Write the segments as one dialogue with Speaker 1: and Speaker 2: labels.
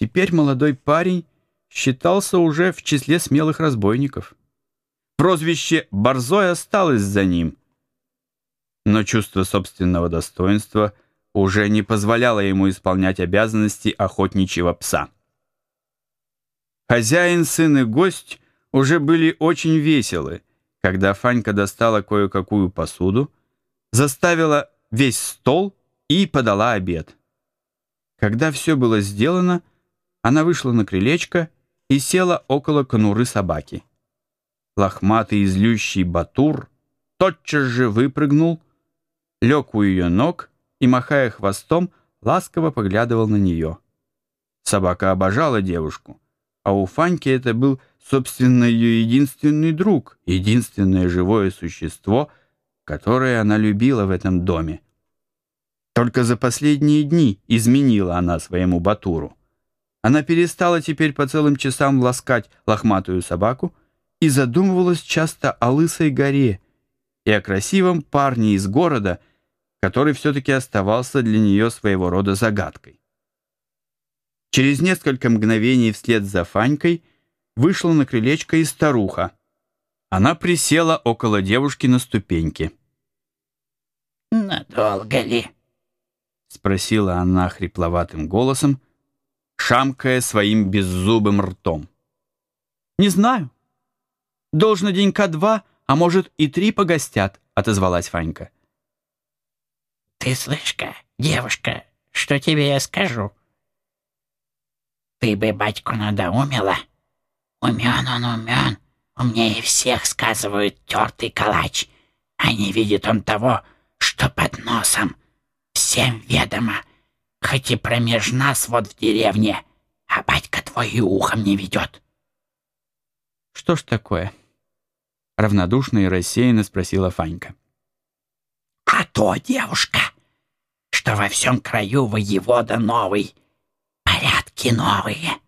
Speaker 1: Теперь молодой парень считался уже в числе смелых разбойников. Прозвище «Борзой» осталось за ним, но чувство собственного достоинства уже не позволяло ему исполнять обязанности охотничьего пса. Хозяин, сын и гость уже были очень веселы, когда Фанька достала кое-какую посуду, заставила весь стол и подала обед. Когда все было сделано, она вышла на крылечко и села около конуры собаки. Лохматый излющий Батур тотчас же выпрыгнул, лег у ее ног и, махая хвостом, ласково поглядывал на нее. Собака обожала девушку, а у Фаньки это был, собственно, ее единственный друг, единственное живое существо, которое она любила в этом доме. Только за последние дни изменила она своему Батуру. Она перестала теперь по целым часам ласкать лохматую собаку и задумывалась часто о Лысой горе и о красивом парне из города, который все-таки оставался для нее своего рода загадкой. Через несколько мгновений вслед за Фанькой вышла на крылечко и старуха. Она присела около девушки на ступеньке.
Speaker 2: «Надолго ли?»
Speaker 1: — спросила она хрипловатым голосом, шамкая своим беззубым ртом. «Не знаю. Должно денька два, а может и три погостят», — отозвалась Фанька.
Speaker 2: «Ты слышка, девушка, что тебе я скажу? Ты бы батьку надоумила. Умен он, умен. Умнее всех, сказывают, тертый калач. А не видит он того, что под носом. Всем ведомо, хоть и промеж нас вот в деревне, а батька твой и ухом не ведет.
Speaker 1: «Что ж такое?» — равнодушно и рассеянно спросила Фанька.
Speaker 2: «А то, девушка, что во всем краю воевода новый, порядки новые».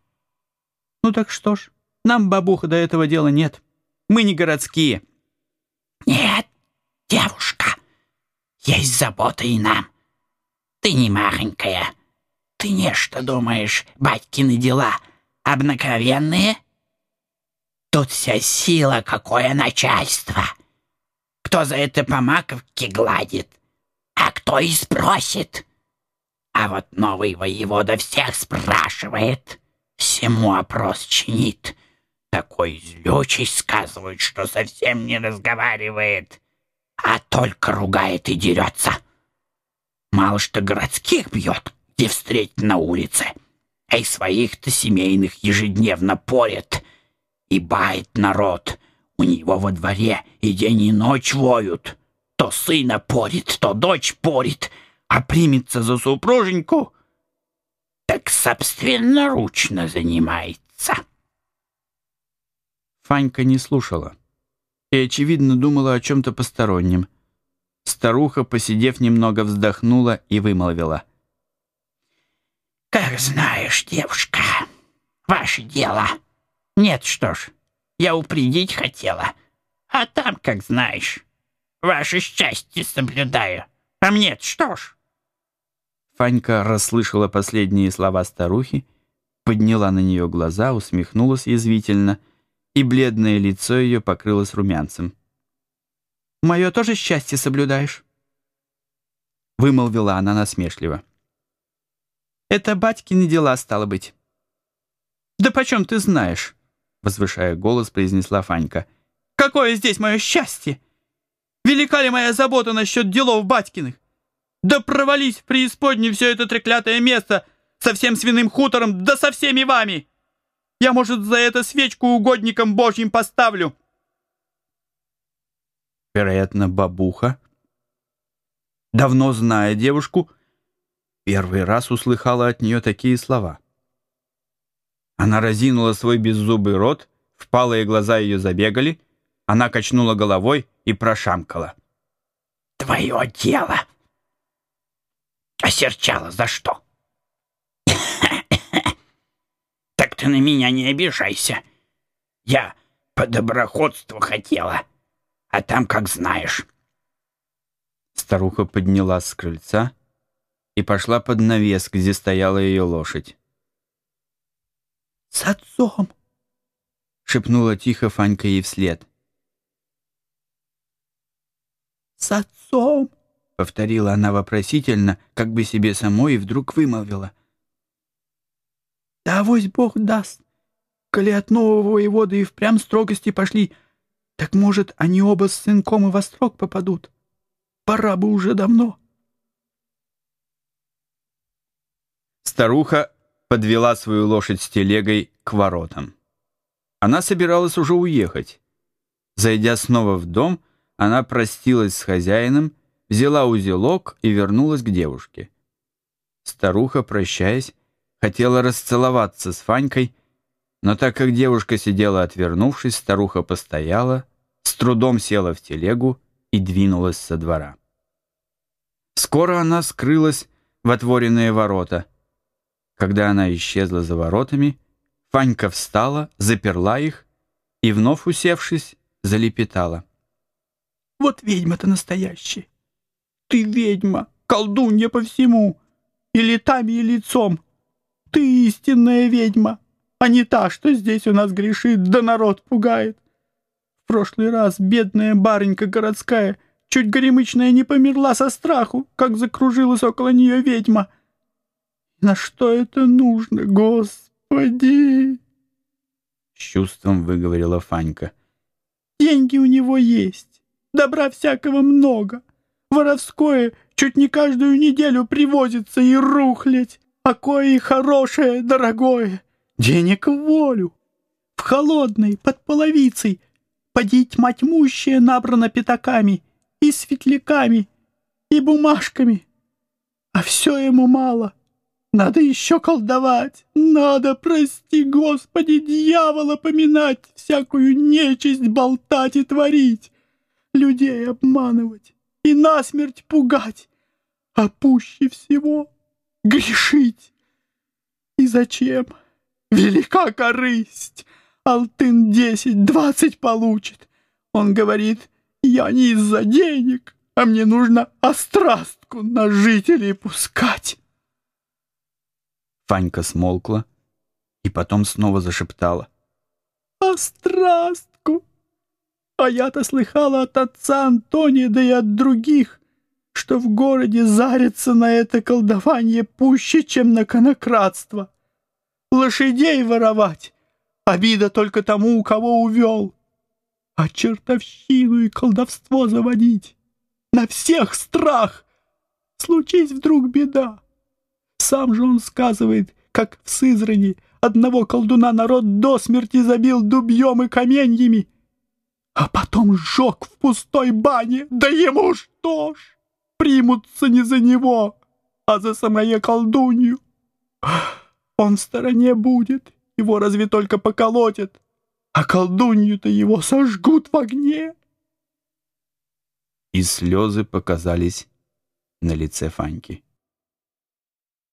Speaker 1: «Ну так что ж, нам, бабуха, до этого дела нет. Мы не городские».
Speaker 2: «Нет, девушка, есть забота и нам. Ты не махонькая, ты нечто думаешь, батькины дела обыкновенные? Тут вся сила, какое начальство. Кто за это по маковке гладит, а кто и спросит. А вот новый воевода всех спрашивает, всему опрос чинит. Такой злючий сказывают, что совсем не разговаривает, а только ругает и дерется. Мало что городских бьет, где встретить на улице, а и своих-то семейных ежедневно порят. И бает народ. У него во дворе и день и ночь воют. То сына порит, то дочь порит, а примется за супруженьку, так собственноручно занимается.
Speaker 1: Фанька не слушала и, очевидно, думала о чем-то постороннем. Старуха, посидев немного, вздохнула и вымолвила.
Speaker 2: «Как знаешь, девушка, ваше дело. Нет, что ж, я упредить хотела, а там, как знаешь, ваше счастье соблюдаю. А мне что ж?»
Speaker 1: Фанька расслышала последние слова старухи, подняла на нее глаза, усмехнулась язвительно, и бледное лицо ее покрылось румянцем. «Мое тоже счастье соблюдаешь?» Вымолвила она насмешливо. Это батькины дела, стало быть. «Да почем ты знаешь?» — возвышая голос, произнесла Фанька. «Какое здесь мое счастье! Велика ли моя забота насчет делов батькиных? Да провались в преисподней все это треклятое место со всем свиным хутором, да со всеми вами! Я, может, за это свечку угодникам божьим поставлю!» Вероятно, бабуха, давно зная девушку, — первый раз услыхала от нее такие слова. Она разинула свой беззубый рот, впалые глаза ее забегали, она качнула головой и прошамкала.
Speaker 2: «Твое дело!» «Осерчала за что?» «Так ты на меня не обижайся. Я по доброходству хотела, а там как знаешь».
Speaker 1: Старуха поднялась с крыльца и пошла под навес, где стояла ее лошадь. «С отцом!»
Speaker 3: — шепнула тихо Фанька ей вслед.
Speaker 1: «С отцом!»
Speaker 3: — повторила она вопросительно, как бы себе самой, и вдруг вымолвила.
Speaker 1: «Да авось Бог даст, коли от нового воевода и впрямь строгости пошли, так, может, они оба с сынком и во строк попадут. Пора бы уже давно».
Speaker 3: Старуха подвела свою лошадь с телегой к воротам. Она собиралась уже уехать. Зайдя снова в дом, она простилась с хозяином, взяла узелок и вернулась к девушке. Старуха, прощаясь, хотела расцеловаться с Фанькой, но так как девушка сидела отвернувшись, старуха постояла, с трудом села в телегу и двинулась со двора. Скоро она скрылась в отворенные ворота. Когда она исчезла за воротами, Фанька встала, заперла их и, вновь усевшись, залепетала.
Speaker 1: «Вот ведьма-то настоящая! Ты ведьма, колдунья по всему, и летами, и лицом! Ты истинная ведьма, а не та, что здесь у нас грешит, да народ пугает! В прошлый раз бедная барынька городская, чуть горемычная не померла со страху, как закружилась около нее ведьма!» На что это нужно, Господи?
Speaker 3: С чувством выговорила Фанька.
Speaker 1: Деньги у него есть, добра всякого много. Воровское чуть не каждую неделю привозится и рухлядь, а кое и хорошее, дорогое. Денег в волю. В холодной, под половицей, поди тьма тьмущая набрана пятаками и светляками, и бумажками. А все ему мало — надо еще колдовать, надо, прости, Господи, дьявола поминать, всякую нечисть болтать и творить, людей обманывать и насмерть пугать, а пуще всего грешить. И зачем? Велика корысть. Алтын десять-двадцать получит. Он говорит, я не из-за денег, а мне нужно острастку на жителей пускать.
Speaker 3: Фанька смолкла и потом снова зашептала.
Speaker 1: «А страстку! А я-то слыхала от отца Антония, да и от других, что в городе зарится на это колдование пуще, чем на конократство. Лошадей воровать — обида только тому, у кого увел. А чертовщину и колдовство заводить — на всех страх! Случись вдруг беда!» Сам же он сказывает, как в Сызрани одного колдуна народ до смерти забил дубьем и каменьями, а потом сжег в пустой бане. Да ему что ж, примутся не за него, а за самое колдунью. Он в стороне будет, его разве только поколотят, а колдунью-то его сожгут в огне.
Speaker 3: И слезы показались на лице Фаньки.